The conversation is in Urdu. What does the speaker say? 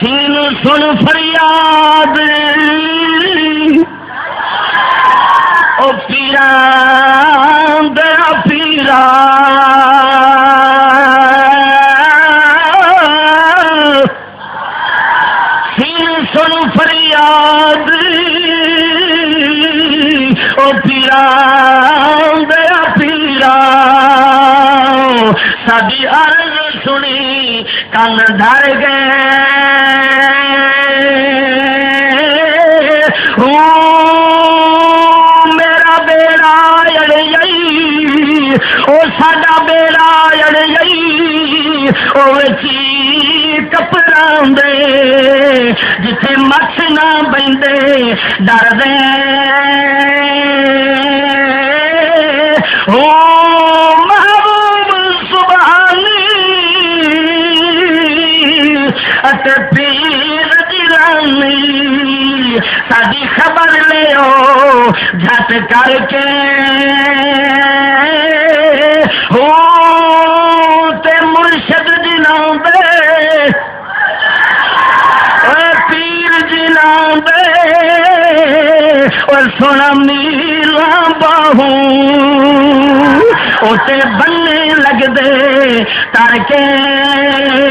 سین سن فریاد۔ او پیرا دیا پیرا سین سن فریاد۔ او پیرا دیا پیرا ساری عرض سنی کن دھر گئے میرا بیڑا اڑ گئی او ساڈا بیڑا اڑ گئی او چی کپڑا دے جتھے مچھ نہ بندے ڈر دے پیر جرانی ساری خبر لو جھٹ کر کے۔ ہو تے مرشد جنا دے۔ اے پیر جنا دے۔ اور سونا میلا باہو۔ اسے بننے لگ دے تر کے۔